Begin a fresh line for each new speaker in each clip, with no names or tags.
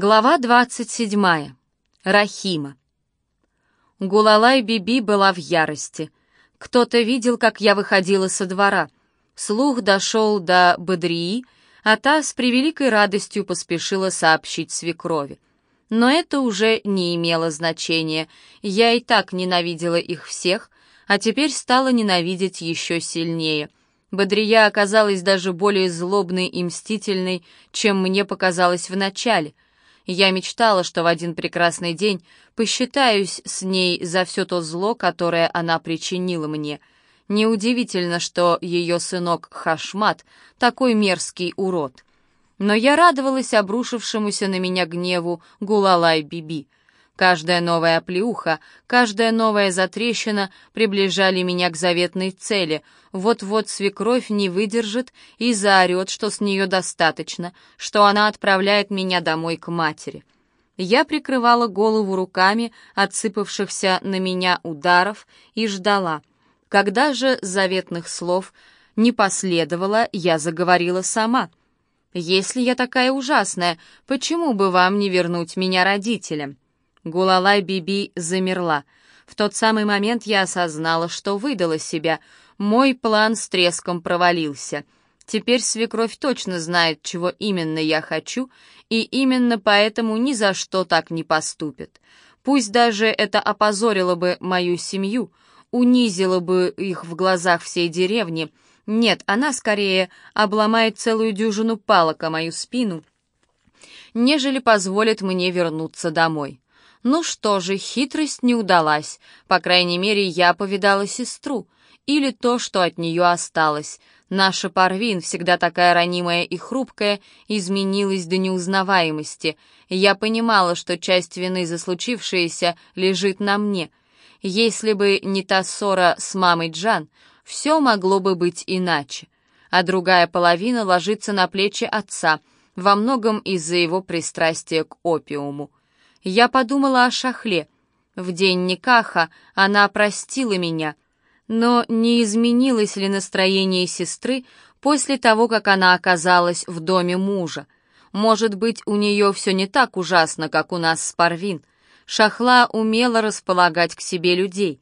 Глава 27. Рахима. Гулалай Биби была в ярости. Кто-то видел, как я выходила со двора. Слух дошел до Бадрии, а та с превеликой радостью поспешила сообщить свекрови. Но это уже не имело значения. Я и так ненавидела их всех, а теперь стала ненавидеть еще сильнее. Бодрия оказалась даже более злобной и мстительной, чем мне показалось вначале — я мечтала, что в один прекрасный день посчитаюсь с ней за все то зло, которое она причинила мне. Неудивительно, что ее сынок Хашмат такой мерзкий урод. Но я радовалась обрушившемуся на меня гневу Гулалай-Биби. Каждая новая оплеуха, каждая новая затрещина приближали меня к заветной цели. Вот-вот свекровь не выдержит и заорет, что с нее достаточно, что она отправляет меня домой к матери. Я прикрывала голову руками отсыпавшихся на меня ударов и ждала. Когда же заветных слов не последовало, я заговорила сама. «Если я такая ужасная, почему бы вам не вернуть меня родителям?» Гулалай Биби замерла. В тот самый момент я осознала, что выдала себя. Мой план с треском провалился. Теперь свекровь точно знает, чего именно я хочу, и именно поэтому ни за что так не поступит. Пусть даже это опозорило бы мою семью, унизило бы их в глазах всей деревни. Нет, она скорее обломает целую дюжину палок о мою спину, нежели позволит мне вернуться домой. Ну что же, хитрость не удалась. По крайней мере, я повидала сестру. Или то, что от нее осталось. Наша Парвин, всегда такая ранимая и хрупкая, изменилась до неузнаваемости. Я понимала, что часть вины за случившееся лежит на мне. Если бы не та ссора с мамой Джан, все могло бы быть иначе. А другая половина ложится на плечи отца, во многом из-за его пристрастия к опиуму. Я подумала о Шахле. В день Никаха она простила меня, но не изменилось ли настроение сестры после того, как она оказалась в доме мужа? Может быть, у нее все не так ужасно, как у нас с Парвин. Шахла умела располагать к себе людей.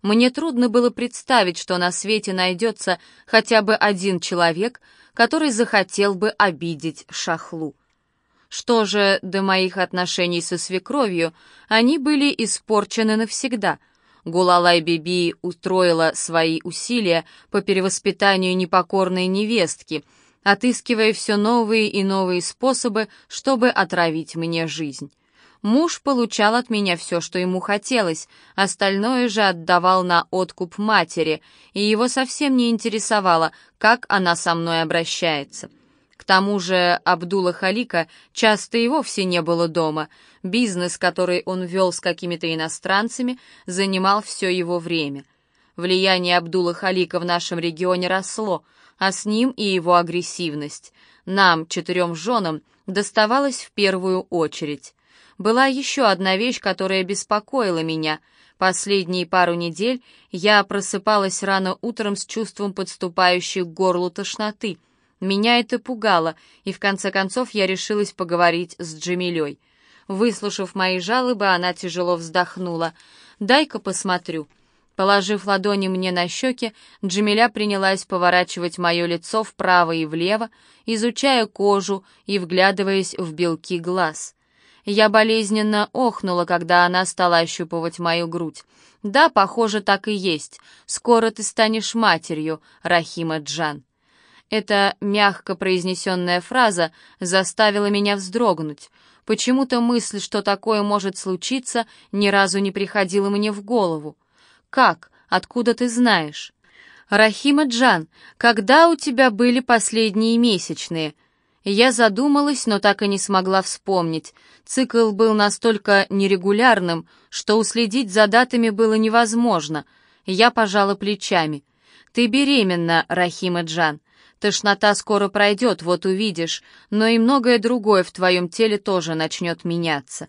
Мне трудно было представить, что на свете найдется хотя бы один человек, который захотел бы обидеть Шахлу. Что же до моих отношений со свекровью, они были испорчены навсегда. Гулалай Биби устроила свои усилия по перевоспитанию непокорной невестки, отыскивая все новые и новые способы, чтобы отравить мне жизнь. Муж получал от меня все, что ему хотелось, остальное же отдавал на откуп матери, и его совсем не интересовало, как она со мной обращается тому же Абдула Халика часто и вовсе не было дома. Бизнес, который он вел с какими-то иностранцами, занимал все его время. Влияние Абдула Халика в нашем регионе росло, а с ним и его агрессивность. Нам, четырем женам, доставалось в первую очередь. Была еще одна вещь, которая беспокоила меня. Последние пару недель я просыпалась рано утром с чувством подступающей к горлу тошноты — меня это пугало, и в конце концов я решилась поговорить с Джамилей. Выслушав мои жалобы, она тяжело вздохнула. «Дай-ка посмотрю». Положив ладони мне на щеки, Джамиля принялась поворачивать мое лицо вправо и влево, изучая кожу и вглядываясь в белки глаз. Я болезненно охнула, когда она стала ощупывать мою грудь. «Да, похоже, так и есть. Скоро ты станешь матерью, Рахима Джан». Эта мягко произнесенная фраза заставила меня вздрогнуть. Почему-то мысль, что такое может случиться, ни разу не приходила мне в голову. «Как? Откуда ты знаешь?» «Рахима Джан, когда у тебя были последние месячные?» Я задумалась, но так и не смогла вспомнить. Цикл был настолько нерегулярным, что уследить за датами было невозможно. Я пожала плечами. «Ты беременна, Рахима Джан. Тошнота скоро пройдет, вот увидишь, но и многое другое в твоем теле тоже начнет меняться.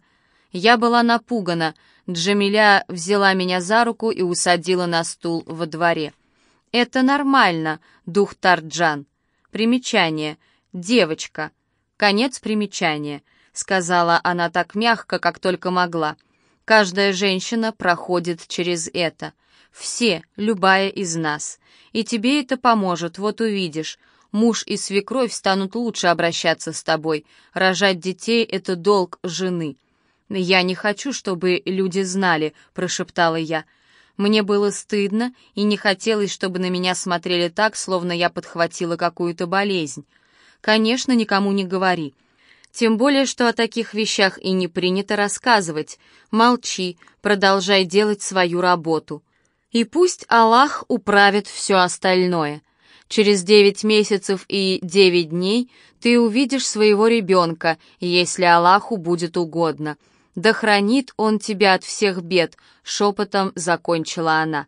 Я была напугана. Джамиля взяла меня за руку и усадила на стул во дворе. «Это нормально, дух Тарджан». Примечание. Девочка. Конец примечания. — сказала она так мягко, как только могла. «Каждая женщина проходит через это. Все, любая из нас. И тебе это поможет, вот увидишь. Муж и свекровь станут лучше обращаться с тобой. Рожать детей — это долг жены». «Я не хочу, чтобы люди знали», — прошептала я. Мне было стыдно, и не хотелось, чтобы на меня смотрели так, словно я подхватила какую-то болезнь. «Конечно, никому не говори», тем более, что о таких вещах и не принято рассказывать. Молчи, продолжай делать свою работу. И пусть Аллах управит все остальное. Через девять месяцев и девять дней ты увидишь своего ребенка, если Аллаху будет угодно. Да хранит он тебя от всех бед, шепотом закончила она.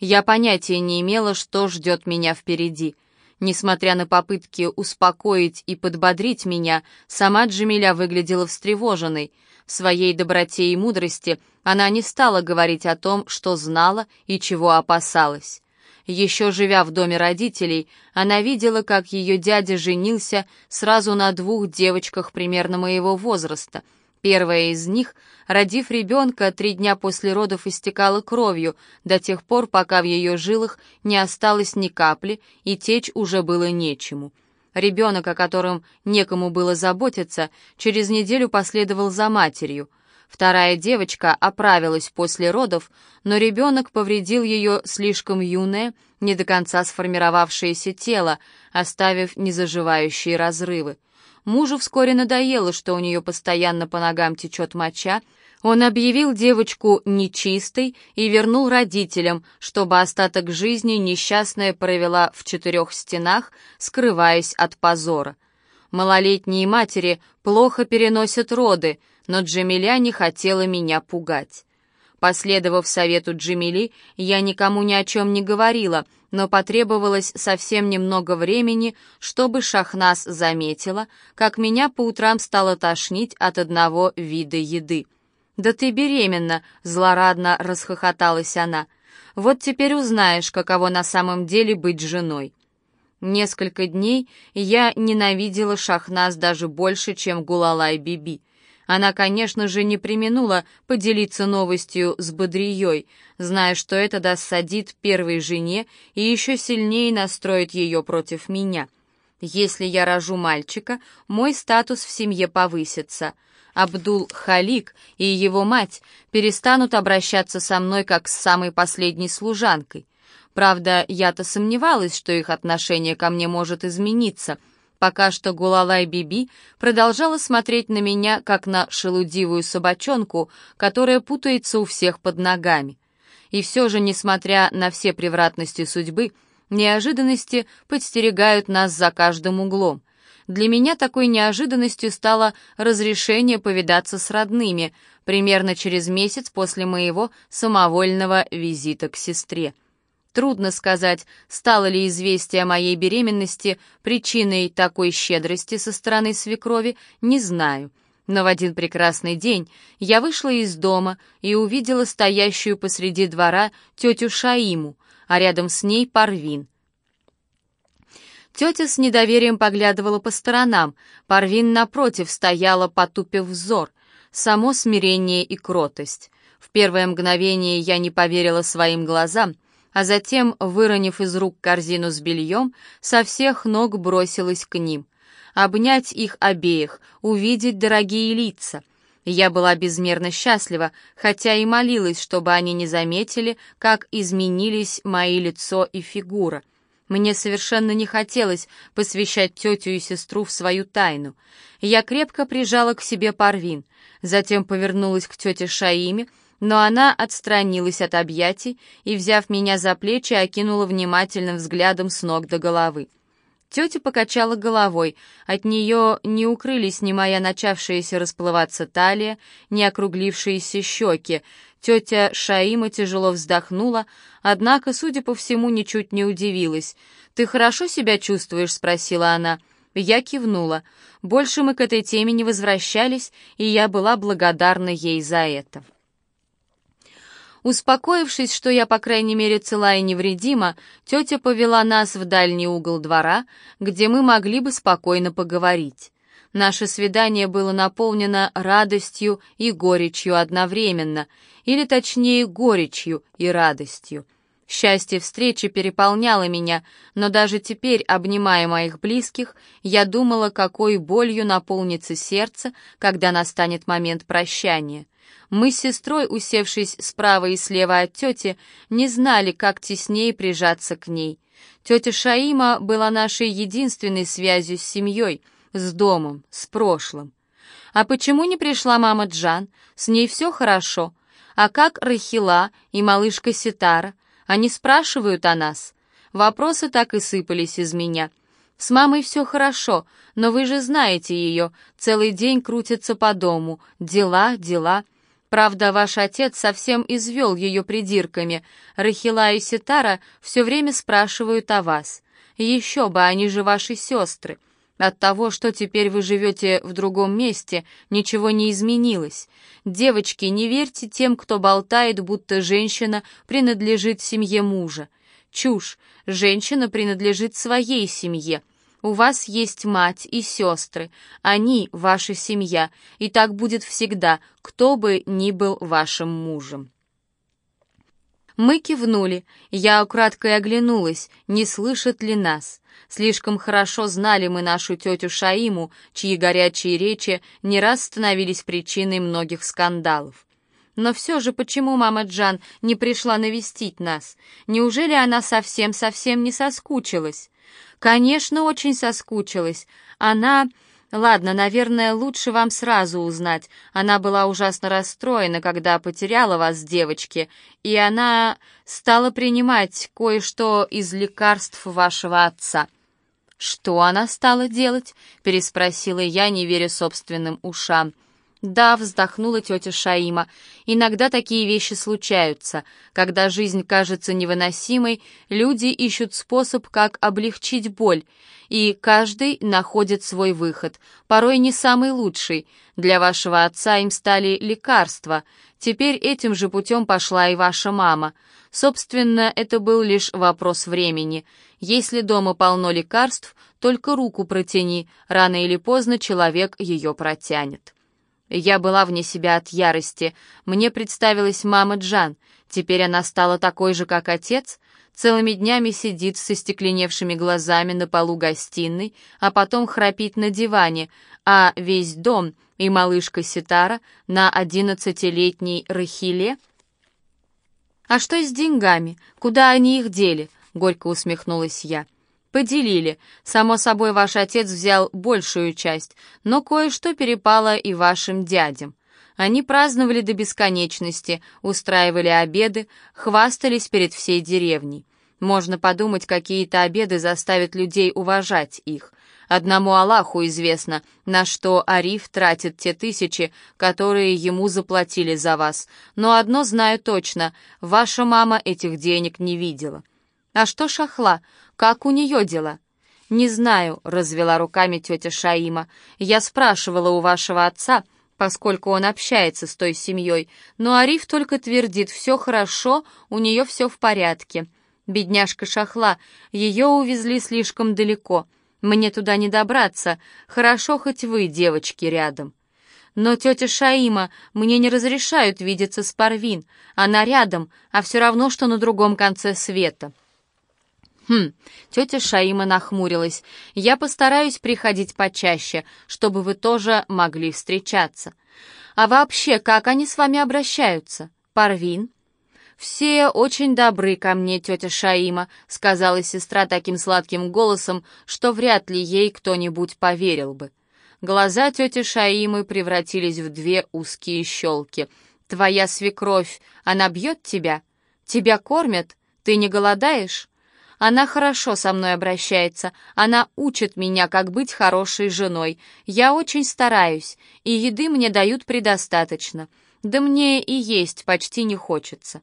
Я понятия не имела, что ждет меня впереди — Несмотря на попытки успокоить и подбодрить меня, сама Джамиля выглядела встревоженной. Своей доброте и мудрости она не стала говорить о том, что знала и чего опасалась. Еще живя в доме родителей, она видела, как ее дядя женился сразу на двух девочках примерно моего возраста — Первая из них, родив ребенка, три дня после родов истекала кровью, до тех пор, пока в ее жилах не осталось ни капли, и течь уже было нечему. Ребенок, о котором некому было заботиться, через неделю последовал за матерью. Вторая девочка оправилась после родов, но ребенок повредил ее слишком юное, не до конца сформировавшееся тело, оставив незаживающие разрывы. Мужу вскоре надоело, что у нее постоянно по ногам течет моча. Он объявил девочку нечистой и вернул родителям, чтобы остаток жизни несчастная провела в четырех стенах, скрываясь от позора. Малолетние матери плохо переносят роды, но Джамиля не хотела меня пугать. Последовав совету Джамили, я никому ни о чем не говорила — но потребовалось совсем немного времени, чтобы Шахнас заметила, как меня по утрам стало тошнить от одного вида еды. «Да ты беременна!» — злорадно расхохоталась она. «Вот теперь узнаешь, каково на самом деле быть женой». Несколько дней я ненавидела Шахнас даже больше, чем Гулалай Биби. Она, конечно же, не применула поделиться новостью с Бодрией, зная, что это досадит первой жене и еще сильнее настроит ее против меня. Если я рожу мальчика, мой статус в семье повысится. Абдул-Халик и его мать перестанут обращаться со мной как с самой последней служанкой. Правда, я-то сомневалась, что их отношение ко мне может измениться — Пока что Гулалай Биби продолжала смотреть на меня, как на шелудивую собачонку, которая путается у всех под ногами. И все же, несмотря на все превратности судьбы, неожиданности подстерегают нас за каждым углом. Для меня такой неожиданностью стало разрешение повидаться с родными, примерно через месяц после моего самовольного визита к сестре. Трудно сказать, стало ли известие о моей беременности причиной такой щедрости со стороны свекрови, не знаю. Но в один прекрасный день я вышла из дома и увидела стоящую посреди двора тетю Шаиму, а рядом с ней Парвин. Тетя с недоверием поглядывала по сторонам, Парвин напротив стояла, потупив взор. Само смирение и кротость. В первое мгновение я не поверила своим глазам — а затем, выронив из рук корзину с бельем, со всех ног бросилась к ним. Обнять их обеих, увидеть дорогие лица. Я была безмерно счастлива, хотя и молилась, чтобы они не заметили, как изменились мои лицо и фигура. Мне совершенно не хотелось посвящать тетю и сестру в свою тайну. Я крепко прижала к себе Парвин, затем повернулась к тете Шаиме, но она отстранилась от объятий и, взяв меня за плечи, окинула внимательным взглядом с ног до головы. Тетя покачала головой, от нее не укрылись ни моя начавшаяся расплываться талия, ни округлившиеся щеки. Тетя Шаима тяжело вздохнула, однако, судя по всему, ничуть не удивилась. «Ты хорошо себя чувствуешь?» — спросила она. Я кивнула. Больше мы к этой теме не возвращались, и я была благодарна ей за это. Успокоившись, что я, по крайней мере, цела и невредима, тетя повела нас в дальний угол двора, где мы могли бы спокойно поговорить. Наше свидание было наполнено радостью и горечью одновременно, или точнее горечью и радостью. Счастье встречи переполняло меня, но даже теперь, обнимая моих близких, я думала, какой болью наполнится сердце, когда настанет момент прощания. Мы с сестрой, усевшись справа и слева от тети, не знали, как теснее прижаться к ней. Тетя Шаима была нашей единственной связью с семьей, с домом, с прошлым. А почему не пришла мама Джан? С ней все хорошо. А как Рахила и малышка Ситара? Они спрашивают о нас. Вопросы так и сыпались из меня. С мамой все хорошо, но вы же знаете ее. Целый день крутится по дому. Дела, дела. Правда, ваш отец совсем извел ее придирками. Рахила и Ситара все время спрашивают о вас. Еще бы, они же ваши сестры. От того, что теперь вы живете в другом месте, ничего не изменилось. Девочки, не верьте тем, кто болтает, будто женщина принадлежит семье мужа. Чушь. Женщина принадлежит своей семье. У вас есть мать и сестры. Они ваша семья, и так будет всегда, кто бы ни был вашим мужем. Мы кивнули. Я украдкой оглянулась, не слышат ли нас. Слишком хорошо знали мы нашу тетю Шаиму, чьи горячие речи не раз становились причиной многих скандалов. Но все же почему мама Джан не пришла навестить нас? Неужели она совсем-совсем не соскучилась? Конечно, очень соскучилась. Она... Ладно, наверное, лучше вам сразу узнать. Она была ужасно расстроена, когда потеряла вас, девочки, и она стала принимать кое-что из лекарств вашего отца. Что она стала делать? переспросила я, не веря собственным ушам. «Да», — вздохнула тетя Шаима, — «иногда такие вещи случаются. Когда жизнь кажется невыносимой, люди ищут способ, как облегчить боль, и каждый находит свой выход, порой не самый лучший. Для вашего отца им стали лекарства. Теперь этим же путем пошла и ваша мама. Собственно, это был лишь вопрос времени. Если дома полно лекарств, только руку протяни, рано или поздно человек ее протянет». Я была вне себя от ярости. Мне представилась мама Джан. Теперь она стала такой же, как отец. Целыми днями сидит со стекленевшими глазами на полу гостиной, а потом храпит на диване, а весь дом и малышка Ситара на одиннадцатилетней Рахиле... «А что с деньгами? Куда они их дели?» — горько усмехнулась я. — «Поделили. Само собой, ваш отец взял большую часть, но кое-что перепало и вашим дядям. Они праздновали до бесконечности, устраивали обеды, хвастались перед всей деревней. Можно подумать, какие-то обеды заставят людей уважать их. Одному Аллаху известно, на что Ариф тратит те тысячи, которые ему заплатили за вас. Но одно знаю точно, ваша мама этих денег не видела. А что Шахла? Как у нее дела?» «Не знаю», — развела руками тетя Шаима. «Я спрашивала у вашего отца, поскольку он общается с той семьей, но Ариф только твердит, все хорошо, у нее все в порядке. Бедняжка Шахла, ее увезли слишком далеко. Мне туда не добраться, хорошо хоть вы, девочки, рядом». «Но тетя Шаима, мне не разрешают видеться с Парвин. Она рядом, а все равно, что на другом конце света». «Хм», — тетя Шаима нахмурилась, — «я постараюсь приходить почаще, чтобы вы тоже могли встречаться. А вообще, как они с вами обращаются? Парвин?» «Все очень добры ко мне, тетя Шаима», — сказала сестра таким сладким голосом, что вряд ли ей кто-нибудь поверил бы. Глаза тети Шаимы превратились в две узкие щелки. «Твоя свекровь, она бьет тебя? Тебя кормят? Ты не голодаешь?» Она хорошо со мной обращается, она учит меня, как быть хорошей женой. Я очень стараюсь, и еды мне дают предостаточно. Да мне и есть почти не хочется».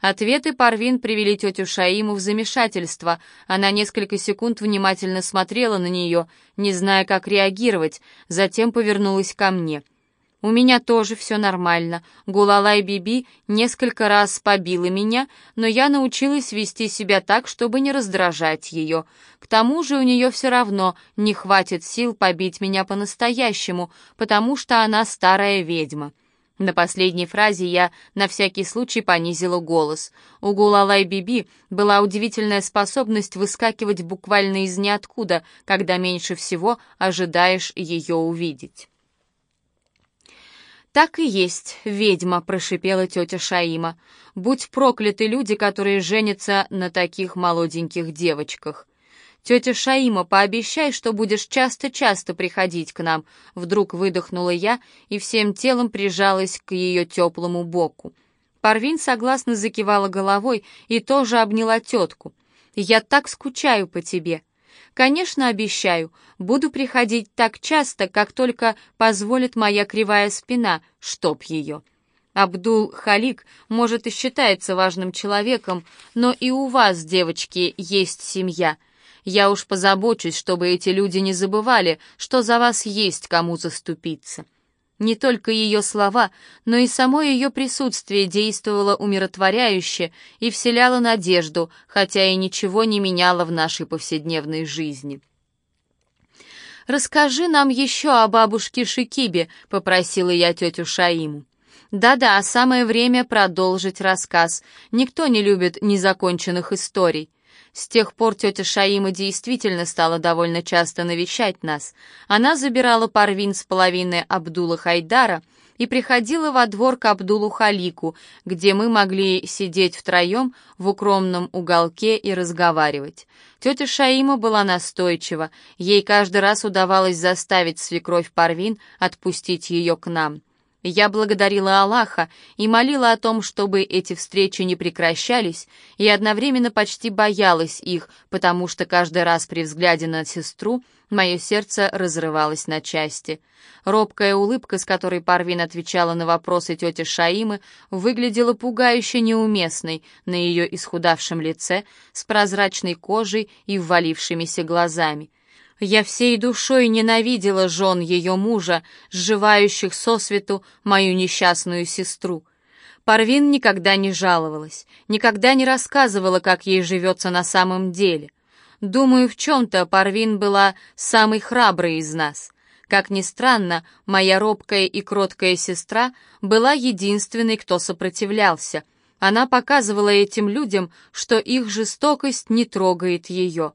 Ответы Парвин привели тетю Шаиму в замешательство. Она несколько секунд внимательно смотрела на нее, не зная, как реагировать, затем повернулась ко мне. У меня тоже все нормально. Гулалай Биби несколько раз побила меня, но я научилась вести себя так, чтобы не раздражать ее. К тому же у нее все равно не хватит сил побить меня по-настоящему, потому что она старая ведьма. На последней фразе я на всякий случай понизила голос. У Гулалай Биби была удивительная способность выскакивать буквально из ниоткуда, когда меньше всего ожидаешь ее увидеть. «Так и есть, ведьма», — прошипела тетя Шаима. «Будь прокляты люди, которые женятся на таких молоденьких девочках». «Тетя Шаима, пообещай, что будешь часто-часто приходить к нам», — вдруг выдохнула я и всем телом прижалась к ее теплому боку. Парвин согласно закивала головой и тоже обняла тетку. «Я так скучаю по тебе», Конечно, обещаю, буду приходить так часто, как только позволит моя кривая спина, чтоб ее. Абдул-Халик, может, и считается важным человеком, но и у вас, девочки, есть семья. Я уж позабочусь, чтобы эти люди не забывали, что за вас есть кому заступиться. Не только ее слова, но и само ее присутствие действовало умиротворяюще и вселяло надежду, хотя и ничего не меняло в нашей повседневной жизни. «Расскажи нам еще о бабушке Шикибе», — попросила я тетю Шаиму. «Да-да, самое время продолжить рассказ. Никто не любит незаконченных историй». С тех пор тетя Шаима действительно стала довольно часто навещать нас. Она забирала Парвин с половины Абдула Хайдара и приходила во двор к Абдулу Халику, где мы могли сидеть втроем в укромном уголке и разговаривать. Тетя Шаима была настойчива, ей каждый раз удавалось заставить свекровь Парвин отпустить ее к нам. Я благодарила Аллаха и молила о том, чтобы эти встречи не прекращались, и одновременно почти боялась их, потому что каждый раз при взгляде на сестру мое сердце разрывалось на части. Робкая улыбка, с которой Парвин отвечала на вопросы тети Шаимы, выглядела пугающе неуместной на ее исхудавшем лице с прозрачной кожей и ввалившимися глазами. Я всей душой ненавидела жен ее мужа, сживающих сосвету мою несчастную сестру. Парвин никогда не жаловалась, никогда не рассказывала, как ей живется на самом деле. Думаю, в чем-то Парвин была самой храброй из нас. Как ни странно, моя робкая и кроткая сестра была единственной, кто сопротивлялся. Она показывала этим людям, что их жестокость не трогает ее.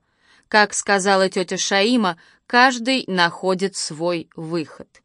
Как сказала тетя Шаима, каждый находит свой выход.